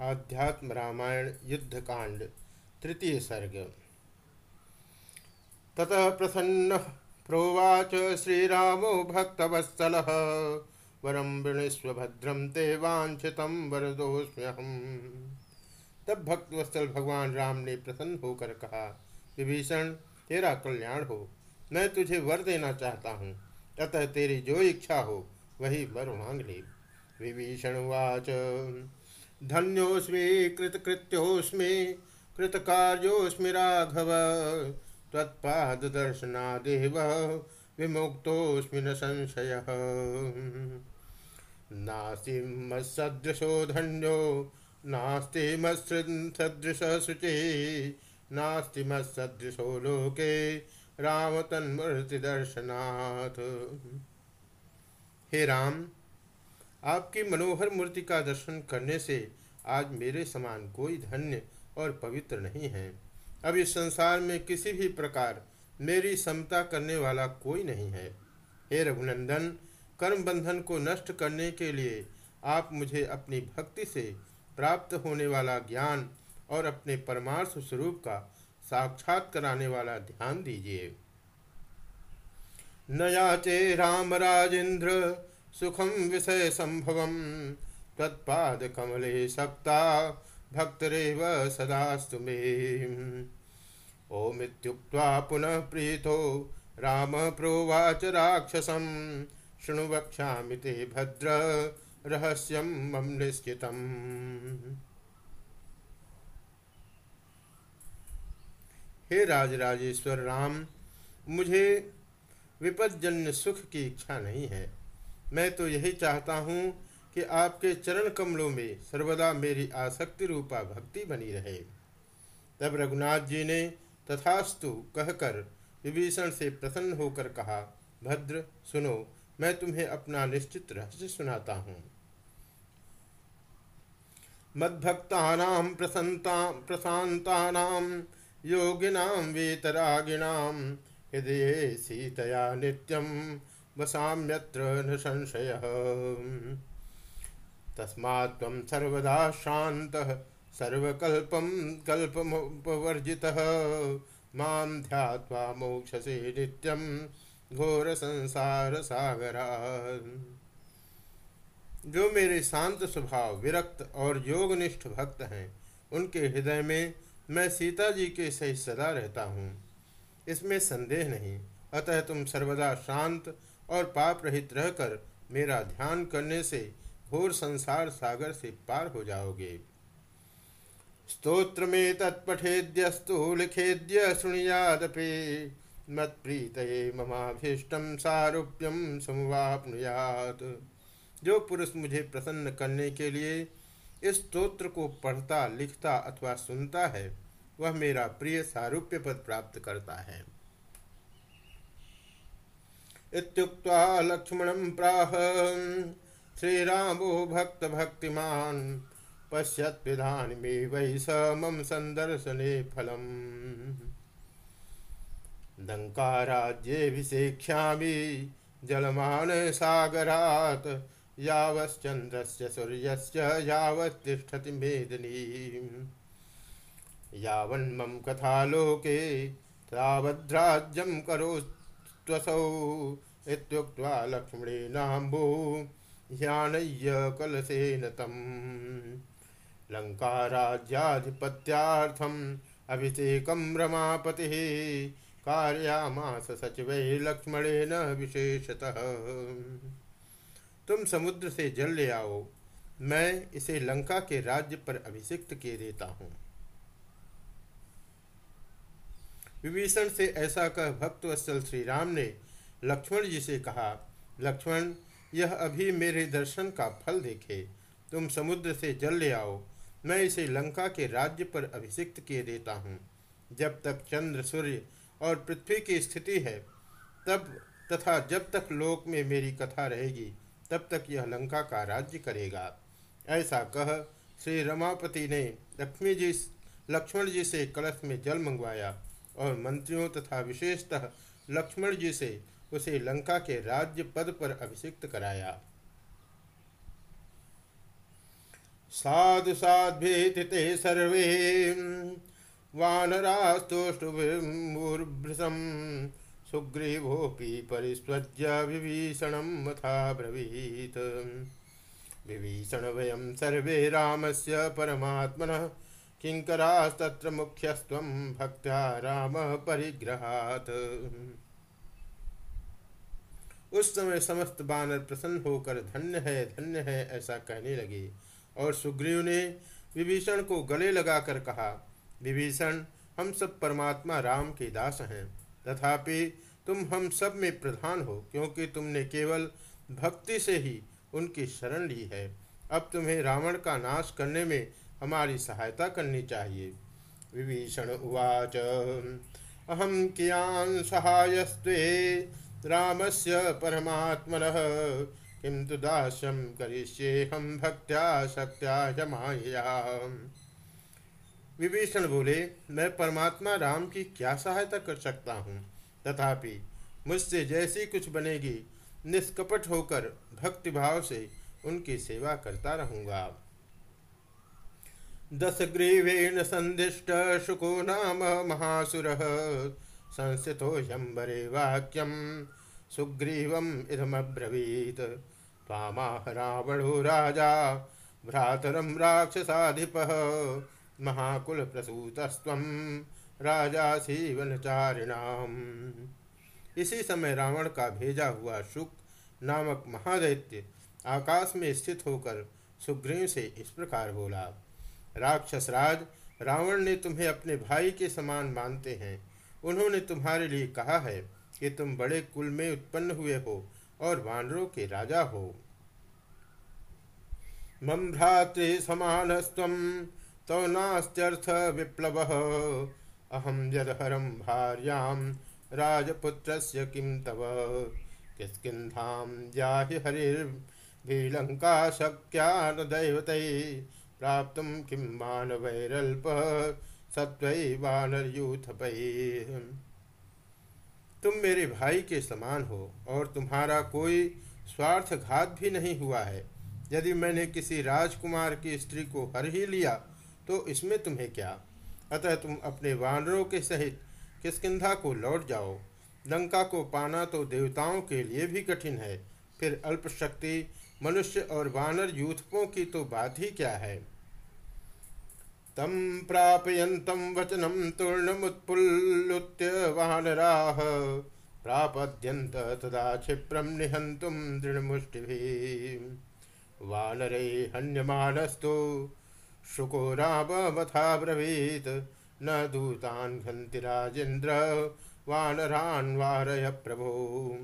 आध्यात्म रामायण युद्धकांड, तृतीय सर्ग। ततः प्रसन्न प्रोवाच श्रीरामो भक्तवत्सल। वरम वृणस्व भद्रम ते वांछित वरदोस्म्यहम। तब भक्तवत्सल भगवान राम ने प्रसन्न होकर कहा, विभीषण, तेरा कल्याण हो। मैं तुझे वर देना चाहता हूँ। अतः तेरी जो इच्छा हो, वही वर मांग ले। विभीषण वाच धन्योस्मी कृतकृत्योस्मी कृतकार्योस्मी राघव। त्वत्पाददर्शनादेव विमुक्तोऽस्मि न संशयः। नास्ति मत्सदृशो धन्यो नास्ति मत्सदृशः शुचिः नास्ति मत्सदृशो लोके दर्शनाथ हे राम आपकी मनोहर मूर्ति का दर्शन करने से आज मेरे समान कोई धन्य और पवित्र नहीं है। अब इस संसार में किसी भी प्रकार मेरी समता करने वाला कोई नहीं है। हे रघुनंदन, कर्म बंधन को नष्ट करने के लिए आप मुझे अपनी भक्ति से प्राप्त होने वाला ज्ञान और अपने परमार्थ स्वरूप का साक्षात कराने वाला ध्यान दीजिए। नयाचे राम राजेंद्र सुखम विषय संभव तत्पाद कमले सप्ता भक्तरेव सदास्तु मे। पुनः प्रीतो राम प्रोवाच राक्षसं, शृणु वक्ष्यामि ते भद्र रहस्यं मम निश्चितम्। हे राजराजेश्वर राम, मुझे विपदजन्य सुख की इच्छा नहीं है। मैं तो यही चाहता हूँ कि आपके चरण कमलों में सर्वदा मेरी आसक्ति रूपा भक्ति बनी रहे। तब रघुनाथ जी ने तथास्तु कहकर विभीषण से प्रसन्न होकर कहा, भद्र, सुनो, मैं तुम्हें अपना निश्चित रहस्य सुनाता हूँ। मद्भक्ता प्रशांता योगिना वीतरागिणाम हृदय सीतया नित्यम वसाम्यत्र न संशय तस्मात् त्वं सर्वदा शान्तः, सर्वकल्पं कल्पमुपवर्जितः। माँ ध्यात्वा मोक्षसे नित्यं घोरसंसारसागरा जो मेरे शांत स्वभाव, विरक्त और योगनिष्ठ भक्त हैं, उनके हृदय में मैं सीता जी के सही सदा रहता हूँ। इसमें संदेह नहीं, अतः तुम सर्वदा शांत और पाप रहित रहकर मेरा ध्यान करने से घोर संसार सागर से पार हो जाओगे। स्त्रोत्र में तत्पठेद्यस्तु लिखेद्य सुनियादपि मत्प्रीत ममाभीष्टम सारूप्यम समुवापनुयात। जो पुरुष मुझे प्रसन्न करने के लिए इस स्तोत्र को पढ़ता, लिखता अथवा सुनता है, वह मेरा प्रिय सारूप्य पद प्राप्त करता है। इत्युक्त्वा लक्ष्मणं प्राह। श्रीरामो भक्तभक्तिमान् पश्यत्विधानमे वै स मम सन्दर्शने फलम्। लङ्काराज्येऽभिषेक्ष्यामि जलमानसागरात्। यावश्चन्द्रस्य सूर्यस्य यावत्तिष्ठति मेदिनी। यावन्मम कथालोके तावद्राज्यं करोत् त्वसौ इत्युक्त्वा लक्ष्मणेनाम्बो ह्यानय्य कलशेन तम् लङ्काराज्याधिपत्यार्थम् अभिषेकं रमापतिः, कार्यामास सचिवै लक्ष्मणेन विशेषतः। तुम समुद्र से जल ले आओ, मैं इसे लंका के राज्य पर अभिषिक्त किए देता हूँ। विभीषण से ऐसा कह भक्तवत्सल श्री राम ने लक्ष्मण जी से कहा, लक्ष्मण, यह अभी मेरे दर्शन का फल देखे। तुम समुद्र से जल ले आओ। मैं इसे लंका के राज्य पर अभिषिक्त किए देता हूँ। जब तक चंद्र, सूर्य और पृथ्वी की स्थिति है, तब तथा जब तक लोक में मेरी कथा रहेगी, तब तक यह लंका का राज्य करेगा। ऐसा कह श्री रमापति ने लक्ष्मी जी, लक्ष्मण जी से कलश में जल मंगवाया। और मंत्रियों तथा विशेषतः लक्ष्मण जी से उसे लंका के राज्य पद पर अभिषिक्त कराया। साधु साध्वेति ते सर्वे वानरास्तोष्टुभिर्भृशम् सुग्रीवोऽपि परिस्वज्य विभीषणं मथा ब्रवीत्। विभीषण वयं सर्वे रामस्य परमात्मनः किङ्करास्तत्र मुख्यस्त्वं भक्त्या रामः परिग्रहात्। उस समय समस्त बानर प्रसन्न होकर धन्य है धन्य है, ऐसा कहने लगे। और सुग्रीव ने विभीषण को गले लगाकर कहा, विभीषण, हम सब परमात्मा राम के दास हैं। तथापि तुम हम सब में प्रधान हो, क्योंकि तुमने केवल भक्ति से ही उनकी शरण ली है। अब तुम्हें रावण का नाश करने में हमारी सहायता करनी चाहिए। विभीषण उवाच अहम कियान सहायस्ते रामस्य परमात्मनः। किं तु दास्यं हम भक्त्या शक्त्या विभीषण बोले, मैं परमात्मा राम की क्या सहायता कर सकता हूँ? तथापि मुझसे जैसी कुछ बनेगी, निष्कपट होकर भक्तिभाव से उनकी सेवा करता रहूँगा। दशग्रीवेण संदिष्ट शुको नाम महासुर संस्थितो वाक्यम सुग्रीवम इदमब्रवीत। तामाह रावणो राजा, भ्रातरम राक्षसाधिप महाकुल प्रसूतस्व राजा वनचारिणाम इसी समय रावण का भेजा हुआ शुक नामक महादैत्य आकाश में स्थित होकर सुग्रीव से इस प्रकार बोला राक्षस राज रावण ने तुम्हें अपने भाई के समान मानते हैं। उन्होंने तुम्हारे लिए कहा है कि तुम बड़े कुल में उत्पन्न हुए हो और वानरों के राजा हो। मम भ्रातृ समानस्व तो नास्त्यर्थ विप्लव। अहम यदहरम भार्याम राजपुत्र किम तव? किस्किन्धाम जाहि हरिर्भिलङ्का शक्या न दैवतै प्राप्त किं मानवैरल्प सत्वै वानरयूथपै। तुम मेरे भाई के समान हो, और तुम्हारा कोई स्वार्थ घात भी नहीं हुआ है। यदि मैंने किसी राजकुमार की स्त्री को हर ही लिया तो इसमें तुम्हें क्या? अतः तुम अपने वानरों के सहित किसकिधा को लौट जाओ। लंका को पाना तो देवताओं के लिए भी कठिन है। फिर अल्प शक्ति मनुष्य और वानर यूथपों की तो बात ही क्या है? तम प्रापयन्तम वचनम तूर्णमुत्पुल्लुत्य वानराः प्रापद्यन्त तदा क्षिप्रम निहन्तुं दृढमुष्टिभिः। वानरे हन्यमानस्तु शुको राममथा ब्रवीत् न दूतान् घन्ति राजेन्द्र, वानरान् वारय प्रभो।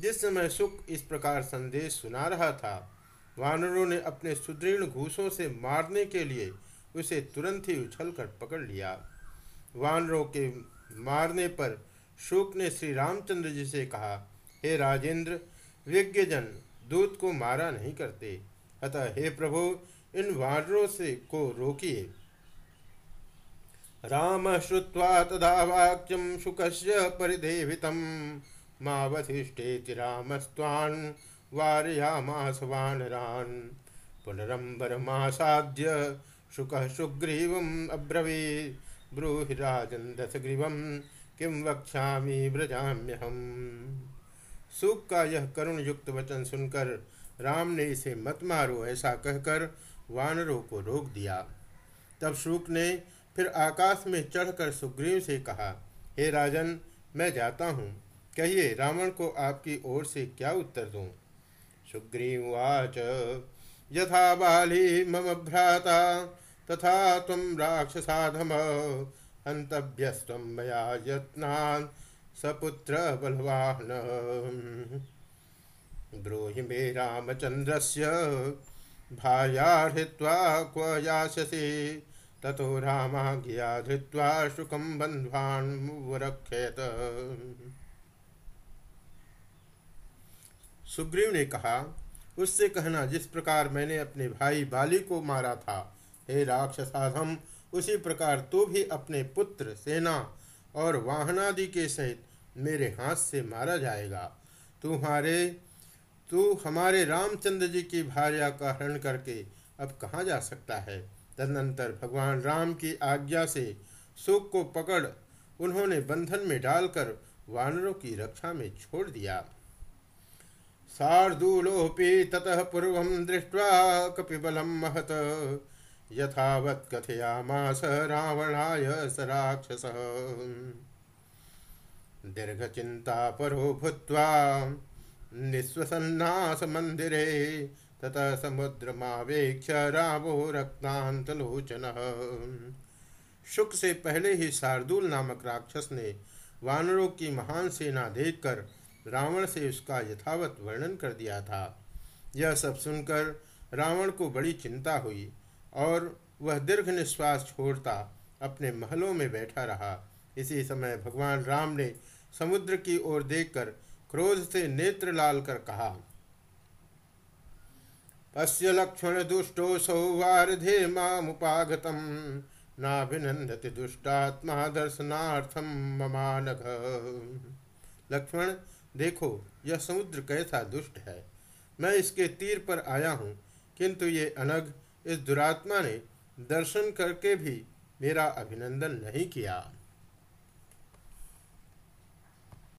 जिस समय सुख इस प्रकार संदेश सुना रहा था, वानरों ने अपने सुदृढ़ घूसों से मारने के लिए उसे तुरंत ही उछलकर पकड़ लिया। वानरों के मारने पर शुक ने श्री रामचंद्र जी से कहा, हे राजेंद्र, विज्ञजन, दूत को मारा नहीं करते। अतः हे प्रभु, इन वानरों से को रोकिए। राम श्रुवा तदा वाक्यम शुकस्य परिदेवितम मावधिष्ठेति रामस्वान् वारयामास वानरान् पुनरम्बरमासाद्य शुक सुग्रीव अब्रवी ब्रूहि राजन दशग्रीव किम वक्षा व्रजाम्यहम। सुख का यह करुण युक्त वचन सुनकर, राम ने इसे मत मारो ऐसा कहकर वानरों को रोक दिया। तब शुक ने फिर आकाश में चढ़कर सुग्रीव से कहा, हे राजन, मैं जाता हूँ। कहिए, रावण को आपकी ओर से क्या उत्तर दूँ? सुग्रीवाच यथा बाली मम भ्राता, तथा त्वं राक्षसाधम, हन्तव्यस्त्वं मया यत्नान् सपुत्र बलवाहन ब्रूहि मे रामचन्द्रस्य भार्या हृत्वा क्व यास्यसि? ततो रामाज्ञया धृत्वा शुकं बन्ध्वान् सुग्रीव ने कहा, उससे कहना, जिस प्रकार मैंने अपने भाई बाली को मारा था, हे राक्षसाधम, उसी प्रकार तू भी अपने पुत्र, सेना और वाहनादि के सहित मेरे हाथ से मारा जाएगा। तुम्हारे, तू हमारे रामचंद्र जी की भार्या का हरण करके अब कहाँ जा सकता है? तदनंतर भगवान राम की आज्ञा से सुख को पकड़ उन्होंने बंधन में डालकर वानरों की रक्षा में छोड़ दिया। शार्दूलोपि ततः पूर्व दृष्ट्वा कपिबलं महत। यथावत् कथयामास रावणाय स राक्षसः। दीर्घचिन्तापरो भूत्वा निःश्वसन्नासमन्दिरे ततः समुद्रमावेक्ष्य रामो रक्तान्तलोचनः शुक से पहले ही शार्दूल नामक राक्षस ने वानरों की महान सेना देखकर रावण से उसका यथावत वर्णन कर दिया था। यह सब सुनकर रावण को बड़ी चिंता हुई और वह दीर्घ निश्वास छोड़ता अपने महलों में बैठा रहा। इसी समय भगवान राम ने समुद्र की ओर देखकर क्रोध से नेत्र लाल कर कहा पश्य लक्ष्मण दुष्टो सौवारधे मामुपागतम नाभिनंदति दुष्टात्मा दर्शनार्थम ममानघ। लक्ष्मण देखो, यह समुद्र कैसा दुष्ट है। मैं इसके तीर पर आया हूँ, किंतु ये अनग इस दुरात्मा ने दर्शन करके भी मेरा अभिनंदन नहीं किया।